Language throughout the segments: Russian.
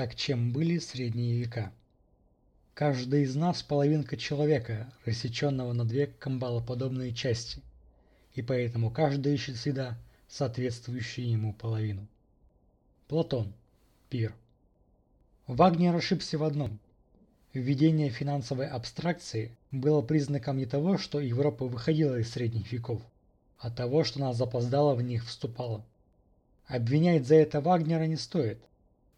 Так чем были средние века? Каждый из нас половинка человека, рассеченного на две камбалоподобные части, и поэтому каждый ищет всегда соответствующую ему половину. Платон. Пир. Вагнер ошибся в одном. Введение финансовой абстракции было признаком не того, что Европа выходила из средних веков, а того, что она запоздала в них вступала. Обвинять за это Вагнера не стоит.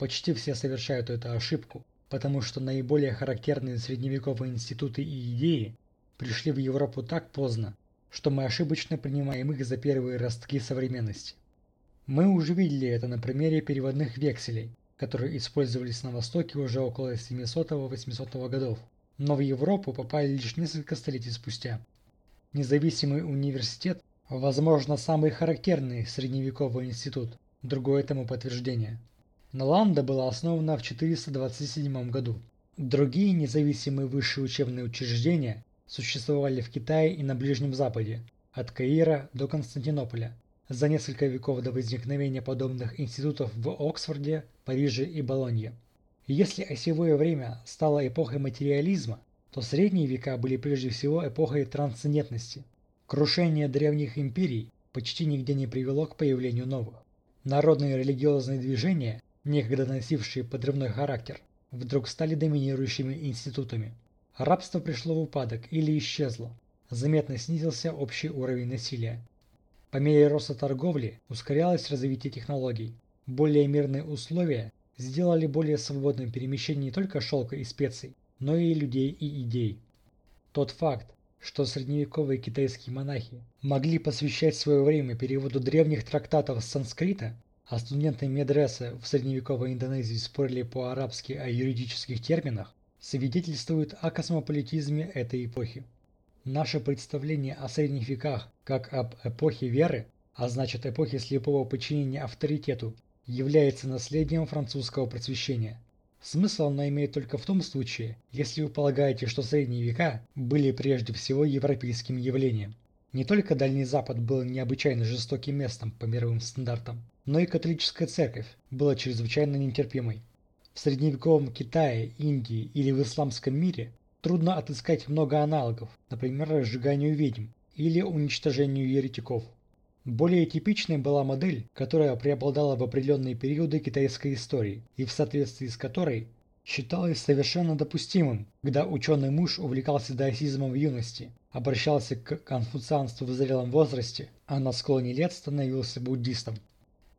Почти все совершают эту ошибку, потому что наиболее характерные средневековые институты и идеи пришли в Европу так поздно, что мы ошибочно принимаем их за первые ростки современности. Мы уже видели это на примере переводных векселей, которые использовались на Востоке уже около 700-800 годов, но в Европу попали лишь несколько столетий спустя. Независимый университет, возможно, самый характерный средневековый институт, другое тому подтверждение – Наланда была основана в 427 году. Другие независимые высшие учебные учреждения существовали в Китае и на Ближнем Западе, от Каира до Константинополя, за несколько веков до возникновения подобных институтов в Оксфорде, Париже и Болонье. если осевое время стало эпохой материализма, то средние века были прежде всего эпохой трансцендентности. Крушение древних империй почти нигде не привело к появлению новых. Народные религиозные движения некогда носившие подрывной характер, вдруг стали доминирующими институтами. Рабство пришло в упадок или исчезло. Заметно снизился общий уровень насилия. По мере роста торговли ускорялось развитие технологий. Более мирные условия сделали более свободным перемещение не только шелка и специй, но и людей и идей. Тот факт, что средневековые китайские монахи могли посвящать свое время переводу древних трактатов с санскрита, а студенты медресы в средневековой Индонезии спорили по-арабски о юридических терминах, свидетельствует о космополитизме этой эпохи. Наше представление о средних веках как об эпохе веры, а значит эпохе слепого подчинения авторитету, является наследием французского просвещения. Смысл оно имеет только в том случае, если вы полагаете, что средние века были прежде всего европейским явлением. Не только Дальний Запад был необычайно жестоким местом по мировым стандартам, но и католическая церковь была чрезвычайно нетерпимой. В средневековом Китае, Индии или в исламском мире трудно отыскать много аналогов, например, разжиганию ведьм или уничтожению еретиков. Более типичной была модель, которая преобладала в определенные периоды китайской истории и в соответствии с которой считалось совершенно допустимым, когда ученый муж увлекался даосизмом в юности, обращался к конфуцианству в зрелом возрасте, а на склоне лет становился буддистом.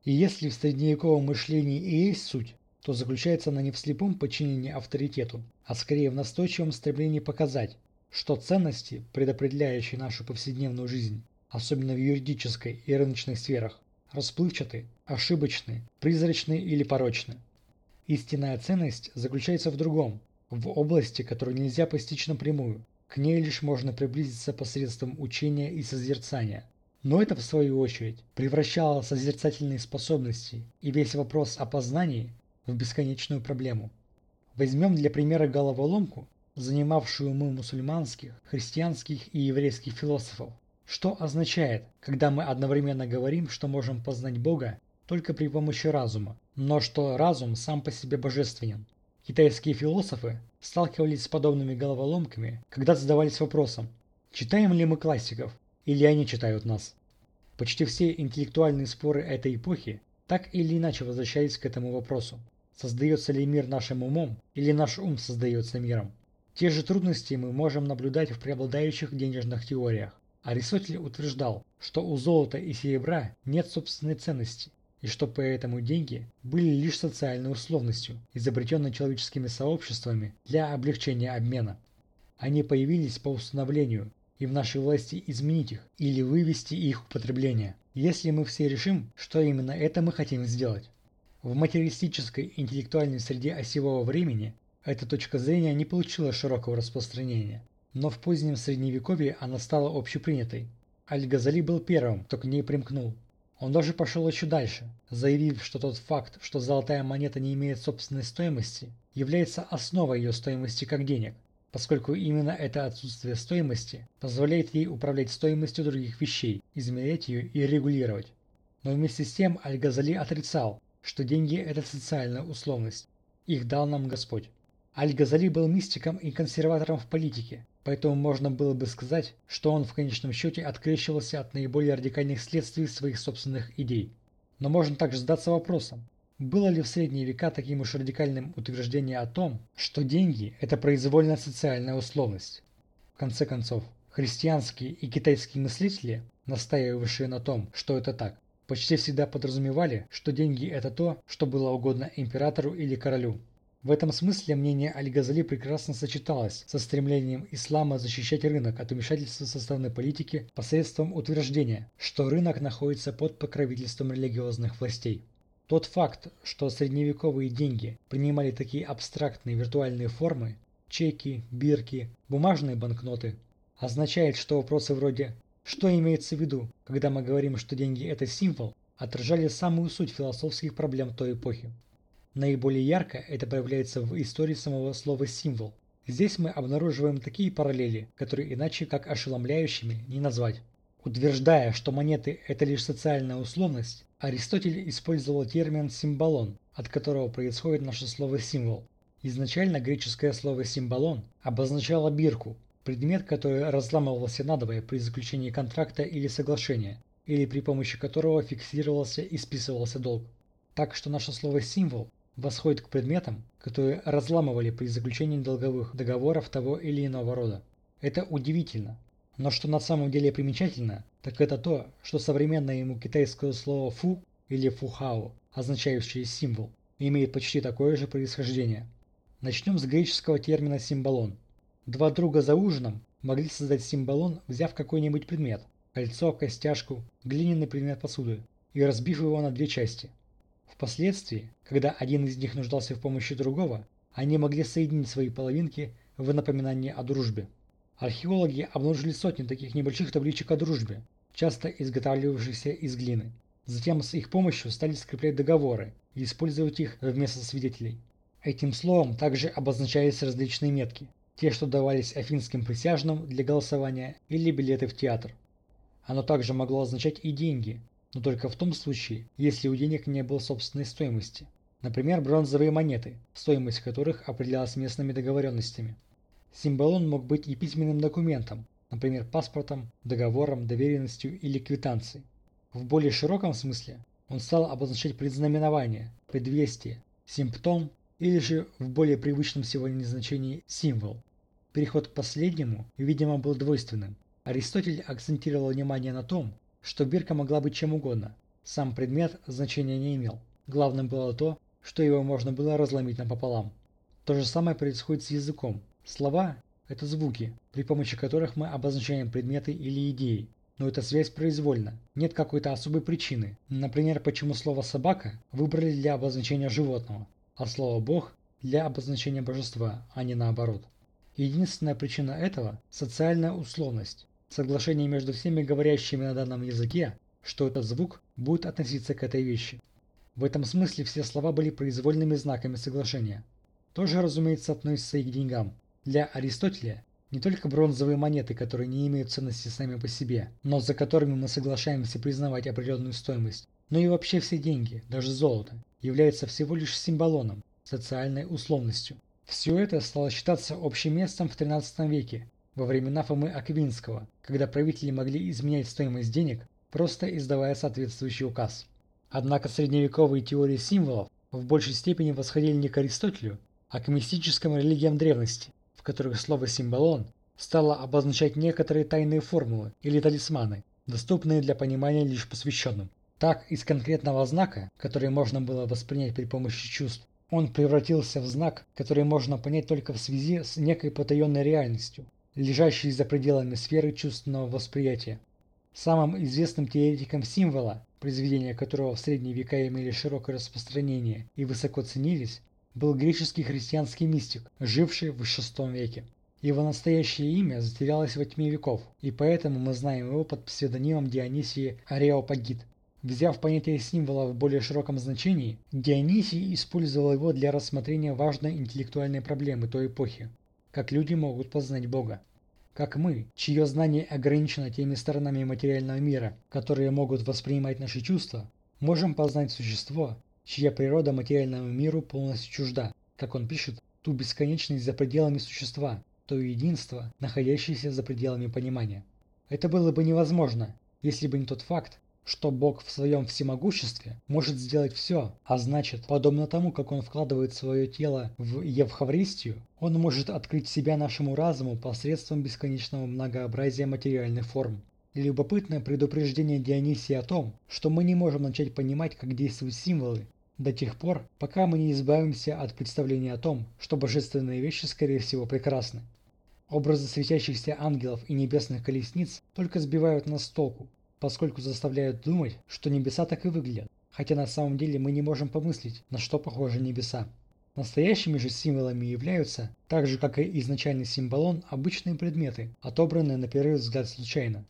И если в средневековом мышлении и есть суть, то заключается она не в слепом подчинении авторитету, а скорее в настойчивом стремлении показать, что ценности, предопределяющие нашу повседневную жизнь, особенно в юридической и рыночных сферах, расплывчаты, ошибочны, призрачны или порочны. Истинная ценность заключается в другом, в области, которую нельзя постичь напрямую, к ней лишь можно приблизиться посредством учения и созерцания, но это, в свою очередь, превращало созерцательные способности и весь вопрос о познании в бесконечную проблему. Возьмем для примера головоломку, занимавшую мы мусульманских, христианских и еврейских философов. Что означает, когда мы одновременно говорим, что можем познать Бога только при помощи разума, но что разум сам по себе божественен? Китайские философы сталкивались с подобными головоломками, когда задавались вопросом, читаем ли мы классиков, или они читают нас. Почти все интеллектуальные споры этой эпохи так или иначе возвращались к этому вопросу. Создается ли мир нашим умом, или наш ум создается миром? Те же трудности мы можем наблюдать в преобладающих денежных теориях. Аристотель утверждал, что у золота и серебра нет собственной ценности, и что поэтому деньги были лишь социальной условностью, изобретенной человеческими сообществами для облегчения обмена. Они появились по установлению, и в нашей власти изменить их или вывести их употребление, если мы все решим, что именно это мы хотим сделать. В материалистической интеллектуальной среде осевого времени эта точка зрения не получила широкого распространения, но в позднем средневековье она стала общепринятой. Аль-Газали был первым, кто к ней примкнул. Он даже пошел еще дальше, заявив, что тот факт, что золотая монета не имеет собственной стоимости, является основой ее стоимости как денег, поскольку именно это отсутствие стоимости позволяет ей управлять стоимостью других вещей, измерять ее и регулировать. Но вместе с тем Аль-Газали отрицал, что деньги – это социальная условность. их дал нам Господь. Аль-Газали был мистиком и консерватором в политике, поэтому можно было бы сказать, что он в конечном счете открещивался от наиболее радикальных следствий своих собственных идей. Но можно также задаться вопросом, было ли в средние века таким уж радикальным утверждение о том, что деньги – это произвольная социальная условность? В конце концов, христианские и китайские мыслители, настаивавшие на том, что это так, почти всегда подразумевали, что деньги – это то, что было угодно императору или королю. В этом смысле мнение Аль-Газали прекрасно сочеталось со стремлением ислама защищать рынок от вмешательства составной политики посредством утверждения, что рынок находится под покровительством религиозных властей. Тот факт, что средневековые деньги принимали такие абстрактные виртуальные формы – чеки, бирки, бумажные банкноты – означает, что вопросы вроде «что имеется в виду, когда мы говорим, что деньги – это символ?» отражали самую суть философских проблем той эпохи. Наиболее ярко это проявляется в истории самого слова «символ». Здесь мы обнаруживаем такие параллели, которые иначе как ошеломляющими не назвать. Утверждая, что монеты – это лишь социальная условность, Аристотель использовал термин «символон», от которого происходит наше слово «символ». Изначально греческое слово «символон» обозначало бирку, предмет, который разламывался надвое при заключении контракта или соглашения, или при помощи которого фиксировался и списывался долг. Так что наше слово «символ» восходит к предметам, которые разламывали при заключении долговых договоров того или иного рода. Это удивительно. Но что на самом деле примечательно, так это то, что современное ему китайское слово «фу» или «фухао», означающее «символ», имеет почти такое же происхождение. Начнем с греческого термина «символон». Два друга за ужином могли создать символон, взяв какой-нибудь предмет – кольцо, костяшку, глиняный предмет посуды – и разбив его на две части – Впоследствии, когда один из них нуждался в помощи другого, они могли соединить свои половинки в напоминание о дружбе. Археологи обнаружили сотни таких небольших табличек о дружбе, часто изготавливавшихся из глины. Затем с их помощью стали скреплять договоры и использовать их вместо свидетелей. Этим словом также обозначались различные метки, те, что давались афинским присяжным для голосования или билеты в театр. Оно также могло означать и деньги, но только в том случае, если у денег не было собственной стоимости. Например, бронзовые монеты, стоимость которых определялась местными договоренностями. Символон мог быть и письменным документом, например, паспортом, договором, доверенностью или квитанцией. В более широком смысле он стал обозначать предзнаменование, предвестие, симптом или же в более привычном сегодня значении символ. Переход к последнему, видимо, был двойственным. Аристотель акцентировал внимание на том, что бирка могла быть чем угодно. Сам предмет значения не имел. Главным было то, что его можно было разломить напополам. То же самое происходит с языком. Слова – это звуки, при помощи которых мы обозначаем предметы или идеи. Но эта связь произвольна, нет какой-то особой причины. Например, почему слово «собака» выбрали для обозначения животного, а слово «бог» для обозначения божества, а не наоборот. Единственная причина этого – социальная условность соглашение между всеми говорящими на данном языке, что этот звук будет относиться к этой вещи. В этом смысле все слова были произвольными знаками соглашения. Тоже, разумеется, относится и к деньгам. Для Аристотеля не только бронзовые монеты, которые не имеют ценности сами по себе, но за которыми мы соглашаемся признавать определенную стоимость, но и вообще все деньги, даже золото, являются всего лишь символоном, социальной условностью. Все это стало считаться общим местом в XIII веке, во времена Фомы Аквинского, когда правители могли изменять стоимость денег, просто издавая соответствующий указ. Однако средневековые теории символов в большей степени восходили не к Аристотелю, а к мистическим религиям древности, в которых слово «символон» стало обозначать некоторые тайные формулы или талисманы, доступные для понимания лишь посвященным. Так, из конкретного знака, который можно было воспринять при помощи чувств, он превратился в знак, который можно понять только в связи с некой потаенной реальностью, лежащий за пределами сферы чувственного восприятия. Самым известным теоретиком символа, произведения которого в средние века имели широкое распространение и высоко ценились, был греческий христианский мистик, живший в VI веке. Его настоящее имя затерялось во тьме веков, и поэтому мы знаем его под псевдонимом Дионисии Ареопагит. Взяв понятие символа в более широком значении, Дионисий использовал его для рассмотрения важной интеллектуальной проблемы той эпохи как люди могут познать Бога. Как мы, чье знание ограничено теми сторонами материального мира, которые могут воспринимать наши чувства, можем познать существо, чья природа материальному миру полностью чужда, как он пишет, ту бесконечность за пределами существа, то единство, находящееся за пределами понимания. Это было бы невозможно, если бы не тот факт, что Бог в своем всемогуществе может сделать все, а значит, подобно тому, как Он вкладывает свое тело в Евхаристию, Он может открыть себя нашему разуму посредством бесконечного многообразия материальных форм. Любопытное предупреждение Дионисия о том, что мы не можем начать понимать, как действуют символы, до тех пор, пока мы не избавимся от представления о том, что божественные вещи, скорее всего, прекрасны. Образы светящихся ангелов и небесных колесниц только сбивают нас с толку, поскольку заставляют думать, что небеса так и выглядят, хотя на самом деле мы не можем помыслить, на что похожи небеса. Настоящими же символами являются, так же как и изначальный символон, обычные предметы, отобранные на первый взгляд случайно.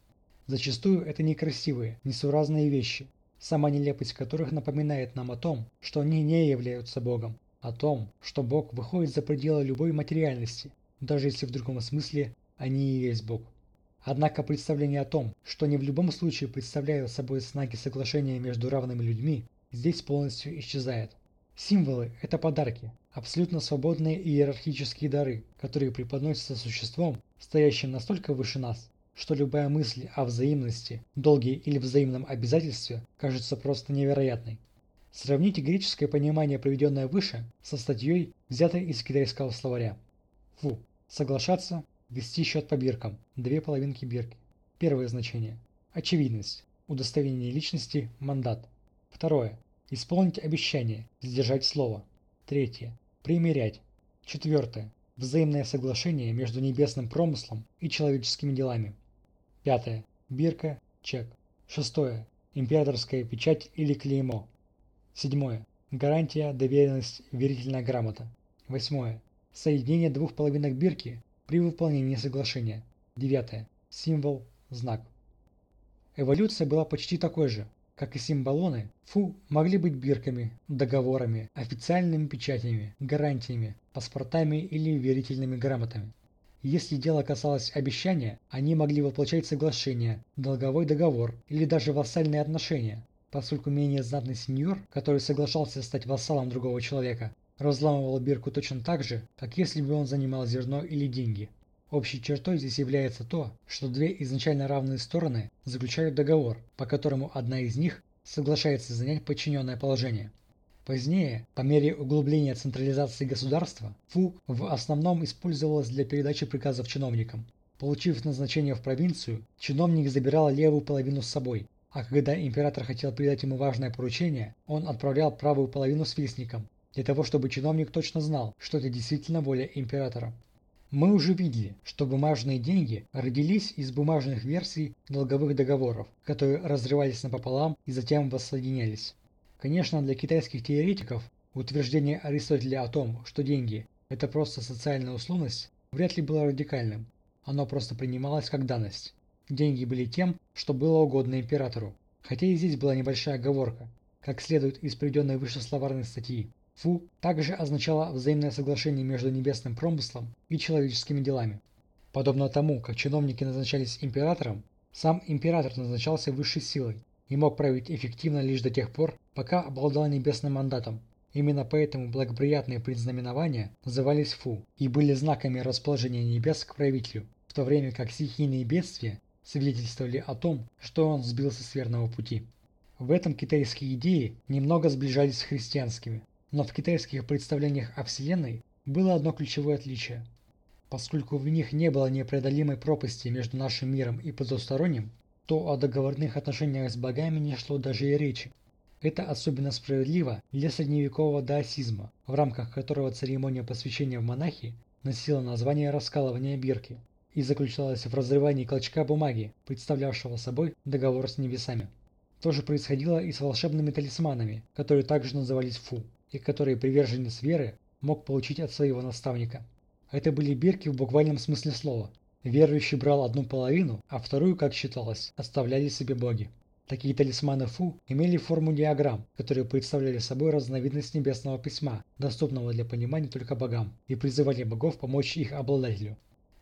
Зачастую это некрасивые, несуразные вещи, сама нелепость которых напоминает нам о том, что они не являются Богом, о том, что Бог выходит за пределы любой материальности, даже если в другом смысле они и есть Бог. Однако представление о том, что они в любом случае представляют собой знаки соглашения между равными людьми, здесь полностью исчезает. Символы – это подарки, абсолютно свободные иерархические дары, которые преподносятся существом, стоящим настолько выше нас, что любая мысль о взаимности, долге или взаимном обязательстве кажется просто невероятной. Сравните греческое понимание, приведенное выше, со статьей, взятой из китайского словаря. Фу. Соглашаться, Вести счет по биркам. Две половинки бирки. Первое значение. Очевидность. Удостоверение личности. Мандат. Второе. Исполнить обещание. Сдержать слово. Третье. Примерять. Четвертое. Взаимное соглашение между небесным промыслом и человеческими делами. Пятое. Бирка. Чек. Шестое. Императорская печать или клеймо. Седьмое. Гарантия, доверенность, верительная грамота. Восьмое. Соединение двух половинок бирки при выполнении соглашения. Девятое. Символ, знак. Эволюция была почти такой же, как и символоны, фу могли быть бирками, договорами, официальными печатями, гарантиями, паспортами или верительными грамотами. Если дело касалось обещания, они могли воплощать соглашение, долговой договор или даже вассальные отношения, поскольку менее знатный сеньор, который соглашался стать вассалом другого человека, разламывал бирку точно так же, как если бы он занимал зерно или деньги. Общей чертой здесь является то, что две изначально равные стороны заключают договор, по которому одна из них соглашается занять подчиненное положение. Позднее, по мере углубления централизации государства, ФУ в основном использовалась для передачи приказов чиновникам. Получив назначение в провинцию, чиновник забирал левую половину с собой, а когда император хотел передать ему важное поручение, он отправлял правую половину с вестником, для того, чтобы чиновник точно знал, что это действительно воля императора. Мы уже видели, что бумажные деньги родились из бумажных версий долговых договоров, которые разрывались напополам и затем воссоединялись. Конечно, для китайских теоретиков утверждение Аристотеля о том, что деньги – это просто социальная условность, вряд ли было радикальным. Оно просто принималось как данность. Деньги были тем, что было угодно императору. Хотя и здесь была небольшая оговорка, как следует из приведенной выше словарной статьи. Фу также означало взаимное соглашение между небесным промыслом и человеческими делами. Подобно тому, как чиновники назначались императором, сам император назначался высшей силой и мог править эффективно лишь до тех пор, пока обладал небесным мандатом. Именно поэтому благоприятные предзнаменования назывались фу и были знаками расположения небес к правителю, в то время как стихийные бедствия свидетельствовали о том, что он сбился с верного пути. В этом китайские идеи немного сближались с христианскими, но в китайских представлениях о Вселенной было одно ключевое отличие. Поскольку в них не было непреодолимой пропасти между нашим миром и потусторонним, то о договорных отношениях с богами не шло даже и речи. Это особенно справедливо для средневекового даосизма, в рамках которого церемония посвящения в монахи носила название раскалывания бирки и заключалась в разрывании клочка бумаги, представлявшего собой договор с небесами. То же происходило и с волшебными талисманами, которые также назывались фу и которые приверженец веры мог получить от своего наставника. Это были бирки в буквальном смысле слова. Верующий брал одну половину, а вторую, как считалось, оставляли себе боги. Такие талисманы Фу имели форму диаграмм, которые представляли собой разновидность небесного письма, доступного для понимания только богам, и призывали богов помочь их обладателю.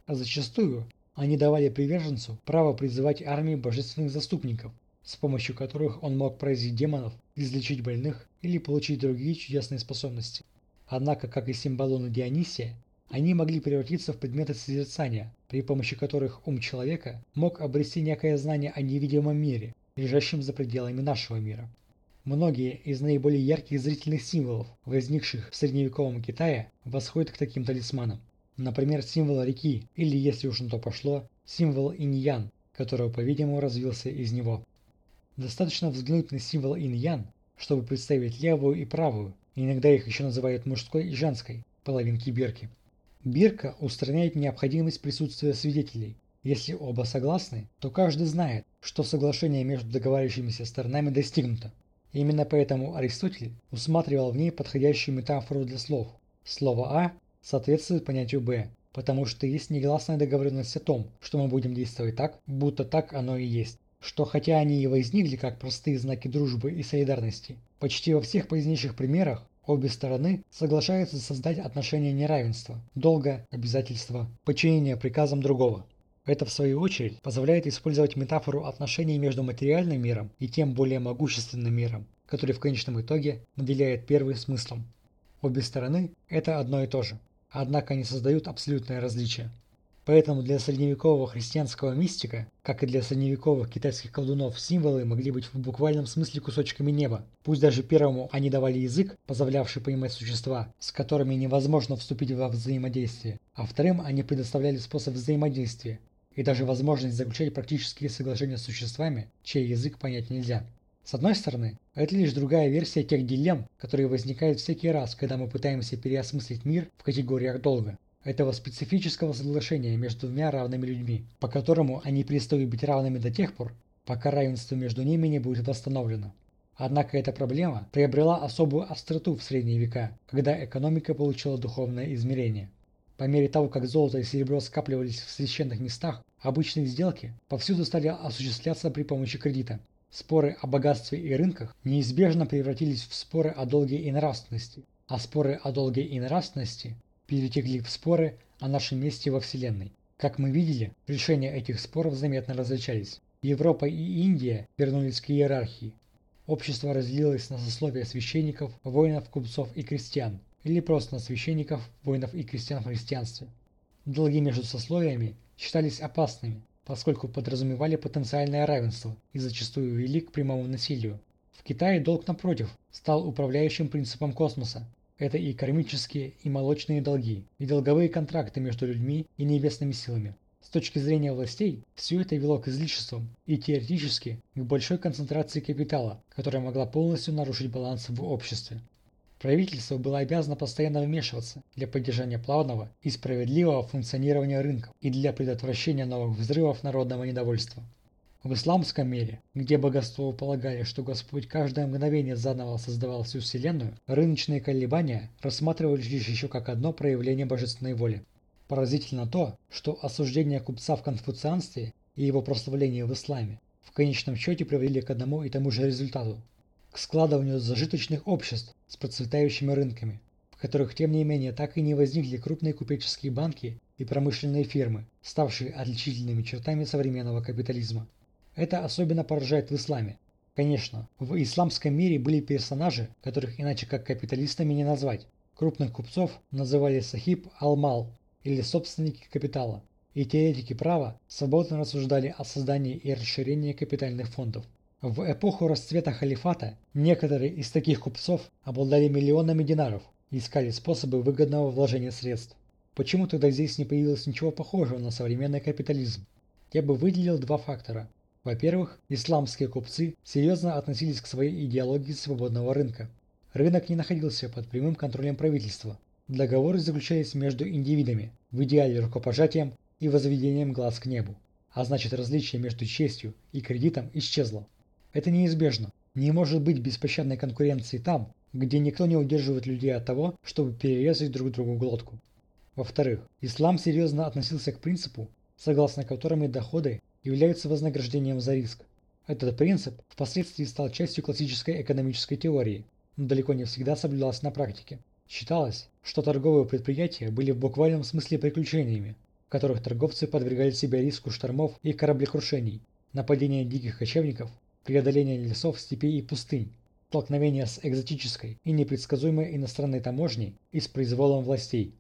А зачастую они давали приверженцу право призывать армии божественных заступников, с помощью которых он мог поразить демонов, излечить больных или получить другие чудесные способности. Однако, как и символоны Дионисия, они могли превратиться в предметы созерцания, при помощи которых ум человека мог обрести некое знание о невидимом мире, лежащем за пределами нашего мира. Многие из наиболее ярких зрительных символов, возникших в средневековом Китае, восходят к таким талисманам. Например, символ реки, или, если уж на то пошло, символ иньян, который, по-видимому, развился из него. Достаточно взглянуть на символ иньян, чтобы представить левую и правую, иногда их еще называют мужской и женской, половинки бирки. Бирка устраняет необходимость присутствия свидетелей. Если оба согласны, то каждый знает, что соглашение между договаривающимися сторонами достигнуто. Именно поэтому Аристотель усматривал в ней подходящую метафору для слов. Слово «а» соответствует понятию «б», потому что есть негласная договоренность о том, что мы будем действовать так, будто так оно и есть. Что хотя они и возникли как простые знаки дружбы и солидарности, почти во всех позднейших примерах Обе стороны соглашаются создать отношения неравенства, долга, обязательства, подчинения приказам другого. Это в свою очередь позволяет использовать метафору отношений между материальным миром и тем более могущественным миром, который в конечном итоге наделяет первый смыслом. Обе стороны – это одно и то же, однако они создают абсолютное различие. Поэтому для средневекового христианского мистика, как и для средневековых китайских колдунов, символы могли быть в буквальном смысле кусочками неба. Пусть даже первому они давали язык, позволявший понимать существа, с которыми невозможно вступить во взаимодействие, а вторым они предоставляли способ взаимодействия и даже возможность заключать практические соглашения с существами, чей язык понять нельзя. С одной стороны, это лишь другая версия тех дилемм, которые возникают всякий раз, когда мы пытаемся переосмыслить мир в категориях долга этого специфического соглашения между двумя равными людьми, по которому они перестают быть равными до тех пор, пока равенство между ними не будет восстановлено. Однако эта проблема приобрела особую остроту в средние века, когда экономика получила духовное измерение. По мере того, как золото и серебро скапливались в священных местах, обычные сделки повсюду стали осуществляться при помощи кредита. Споры о богатстве и рынках неизбежно превратились в споры о долге и нравственности, а споры о долге и нравственности перетекли в споры о нашем месте во Вселенной. Как мы видели, решения этих споров заметно различались. Европа и Индия вернулись к иерархии. Общество разделилось на сословия священников, воинов, купцов и крестьян, или просто на священников, воинов и крестьян в христианстве. Долги между сословиями считались опасными, поскольку подразумевали потенциальное равенство и зачастую вели к прямому насилию. В Китае долг, напротив, стал управляющим принципом космоса, это и кармические, и молочные долги, и долговые контракты между людьми и небесными силами. С точки зрения властей, все это вело к излишествам и теоретически к большой концентрации капитала, которая могла полностью нарушить баланс в обществе. Правительство было обязано постоянно вмешиваться для поддержания плавного и справедливого функционирования рынков и для предотвращения новых взрывов народного недовольства. В исламском мире, где богословы полагали, что Господь каждое мгновение заново создавал всю Вселенную, рыночные колебания рассматривались лишь еще как одно проявление божественной воли. Поразительно то, что осуждение купца в конфуцианстве и его прославление в исламе в конечном счете привели к одному и тому же результату – к складыванию зажиточных обществ с процветающими рынками, в которых тем не менее так и не возникли крупные купеческие банки и промышленные фирмы, ставшие отличительными чертами современного капитализма. Это особенно поражает в исламе. Конечно, в исламском мире были персонажи, которых иначе как капиталистами не назвать. Крупных купцов называли сахиб алмал или собственники капитала. И теоретики права свободно рассуждали о создании и расширении капитальных фондов. В эпоху расцвета халифата некоторые из таких купцов обладали миллионами динаров и искали способы выгодного вложения средств. Почему тогда здесь не появилось ничего похожего на современный капитализм? Я бы выделил два фактора. Во-первых, исламские купцы серьезно относились к своей идеологии свободного рынка. Рынок не находился под прямым контролем правительства. Договоры заключались между индивидами, в идеале рукопожатием и возведением глаз к небу. А значит различие между честью и кредитом исчезло. Это неизбежно. Не может быть беспощадной конкуренции там, где никто не удерживает людей от того, чтобы перерезать друг другу глотку. Во-вторых, ислам серьезно относился к принципу, согласно которому доходы являются вознаграждением за риск. Этот принцип впоследствии стал частью классической экономической теории, но далеко не всегда соблюдался на практике. Считалось, что торговые предприятия были в буквальном смысле приключениями, в которых торговцы подвергали себя риску штормов и кораблекрушений, нападения диких кочевников, преодоления лесов, степей и пустынь. столкновения с экзотической и непредсказуемой иностранной таможней и с произволом властей.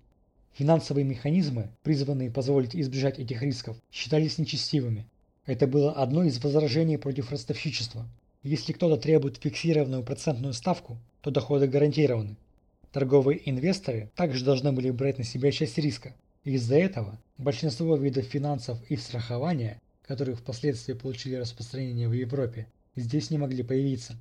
Финансовые механизмы, призванные позволить избежать этих рисков, считались нечестивыми. Это было одно из возражений против ростовщичества. Если кто-то требует фиксированную процентную ставку, то доходы гарантированы. Торговые инвесторы также должны были брать на себя часть риска. Из-за этого большинство видов финансов и страхования, которые впоследствии получили распространение в Европе, здесь не могли появиться.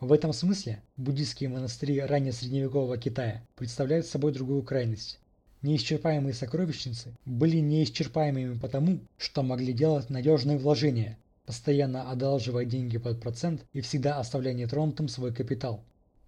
В этом смысле буддийские монастыри ранее средневекового Китая представляют собой другую крайность. Неисчерпаемые сокровищницы были неисчерпаемыми потому, что могли делать надежные вложения, постоянно одалживая деньги под процент и всегда оставляя нетронутым свой капитал.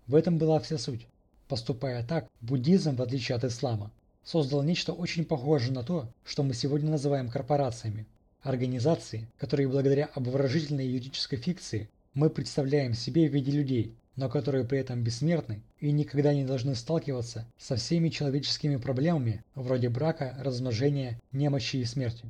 В этом была вся суть. Поступая так, буддизм, в отличие от ислама, создал нечто очень похожее на то, что мы сегодня называем корпорациями. Организации, которые благодаря обворожительной юридической фикции мы представляем себе в виде людей, но которые при этом бессмертны и никогда не должны сталкиваться со всеми человеческими проблемами вроде брака, размножения, немощи и смерти.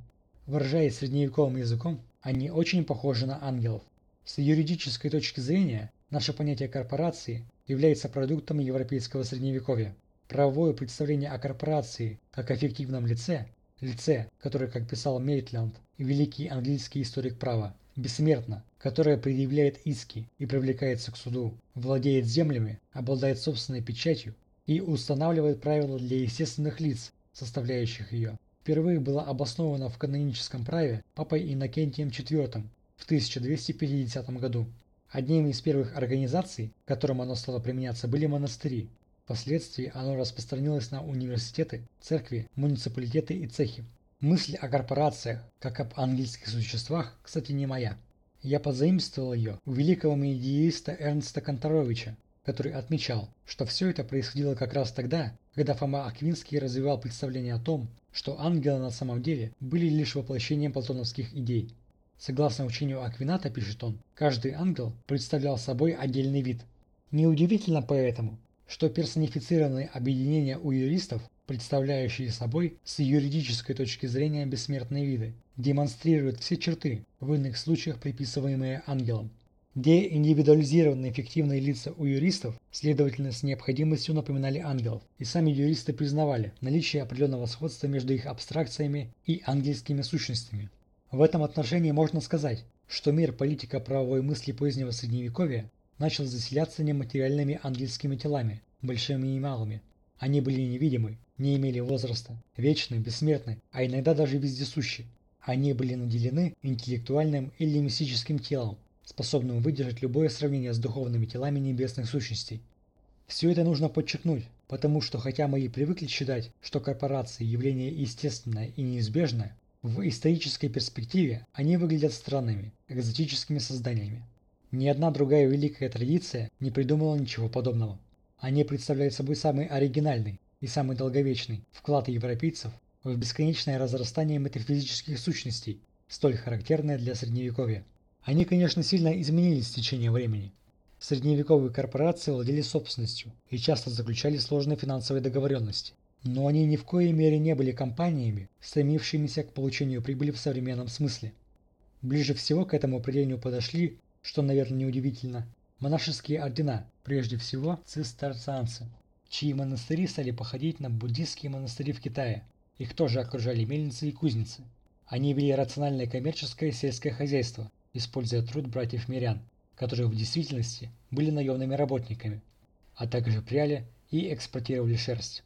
Выражаясь средневековым языком, они очень похожи на ангелов. С юридической точки зрения, наше понятие корпорации является продуктом европейского средневековья. Правовое представление о корпорации как о фиктивном лице, лице, которое, как писал Мейтлянд, великий английский историк права, бессмертно, которое предъявляет иски и привлекается к суду, владеет землями, обладает собственной печатью и устанавливает правила для естественных лиц, составляющих ее, впервые была обоснована в каноническом праве папой Иннокентием IV в 1250 году. Одними из первых организаций, которым оно стало применяться, были монастыри. Впоследствии оно распространилось на университеты, церкви, муниципалитеты и цехи. Мысль о корпорациях, как об ангельских существах, кстати, не моя. Я позаимствовал ее у великого медииста Эрнста Конторовича, который отмечал, что все это происходило как раз тогда, когда Фома Аквинский развивал представление о том, что ангелы на самом деле были лишь воплощением платоновских идей. Согласно учению Аквината, пишет он, каждый ангел представлял собой отдельный вид. Неудивительно поэтому, что персонифицированные объединения у юристов, представляющие собой с юридической точки зрения бессмертные виды, демонстрируют все черты, в иных случаях приписываемые ангелам. Деиндивидуализированные фиктивные лица у юристов, следовательно, с необходимостью напоминали ангелов, и сами юристы признавали наличие определенного сходства между их абстракциями и ангельскими сущностями. В этом отношении можно сказать, что мир политика правовой мысли позднего средневековья начал заселяться нематериальными ангельскими телами, большими и малыми. Они были невидимы, не имели возраста, вечны, бессмертны, а иногда даже вездесущи. Они были наделены интеллектуальным или мистическим телом, способным выдержать любое сравнение с духовными телами небесных сущностей. Все это нужно подчеркнуть, потому что хотя мы и привыкли считать, что корпорации явление естественное и неизбежное, в исторической перспективе они выглядят странными, экзотическими созданиями. Ни одна другая великая традиция не придумала ничего подобного. Они представляют собой самый оригинальный и самый долговечный вклад европейцев в бесконечное разрастание метафизических сущностей, столь характерное для Средневековья. Они, конечно, сильно изменились с течением времени. Средневековые корпорации владели собственностью и часто заключали сложные финансовые договоренности. Но они ни в коей мере не были компаниями, стремившимися к получению прибыли в современном смысле. Ближе всего к этому определению подошли, что, наверное, неудивительно, монашеские ордена, прежде всего цистерцианцы, чьи монастыри стали походить на буддистские монастыри в Китае. Их тоже окружали мельницы и кузницы. Они вели рациональное коммерческое сельское хозяйство, используя труд братьев-мирян, которые в действительности были наемными работниками, а также пряли и экспортировали шерсть.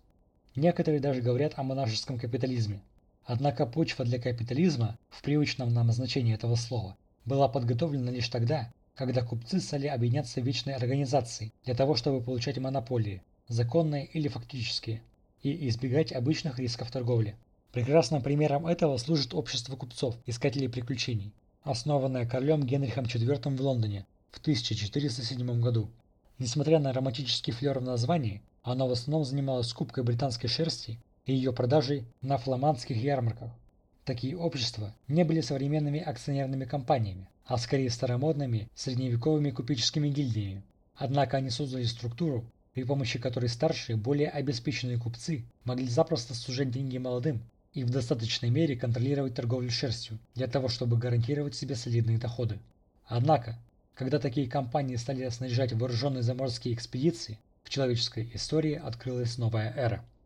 Некоторые даже говорят о монашеском капитализме. Однако почва для капитализма, в привычном нам значении этого слова, была подготовлена лишь тогда, когда купцы стали объединяться в вечной организации для того, чтобы получать монополии, законные или фактические, и избегать обычных рисков торговли. Прекрасным примером этого служит общество купцов, искателей приключений, основанная королем Генрихом IV в Лондоне в 1407 году. Несмотря на романтический флер в названии, оно в основном занималось скупкой британской шерсти и ее продажей на фламандских ярмарках. Такие общества не были современными акционерными компаниями, а скорее старомодными средневековыми купеческими гильдиями. Однако они создали структуру, при помощи которой старшие, более обеспеченные купцы могли запросто сужать деньги молодым и в достаточной мере контролировать торговлю шерстью для того, чтобы гарантировать себе солидные доходы. Однако, Когда такие компании стали снаряжать вооруженные заморские экспедиции, в человеческой истории открылась новая эра –